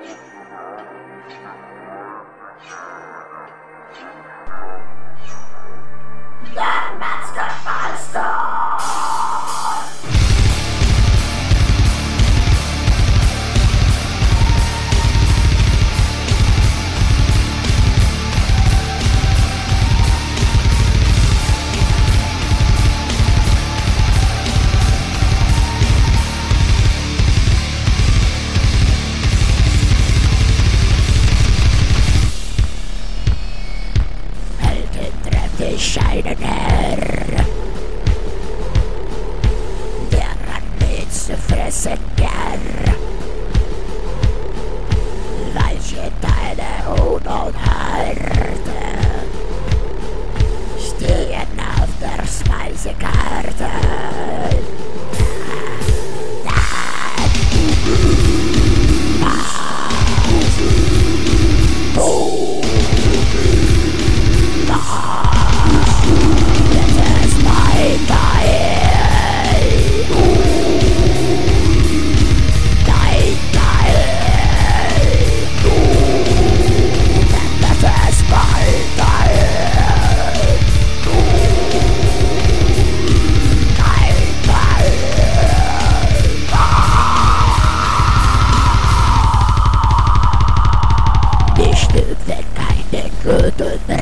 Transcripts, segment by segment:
The Monster Monster! set.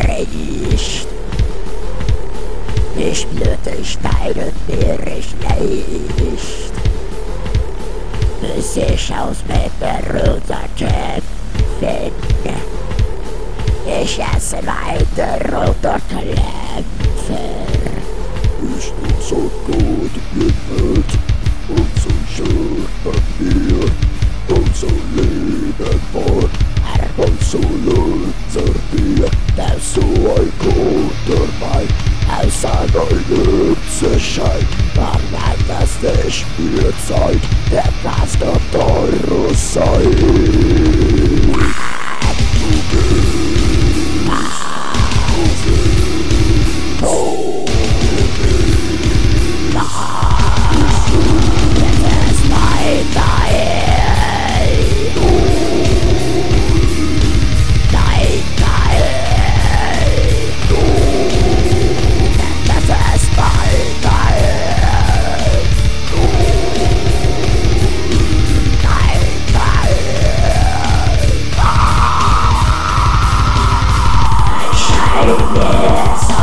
Mensch. Ich blöde Steine wäre ich nicht. Bis ich aus mit beruderten Finden. Ich esse weiter roter Klämpfer. Bist du so gut gemütlich? That der Gast auf Out.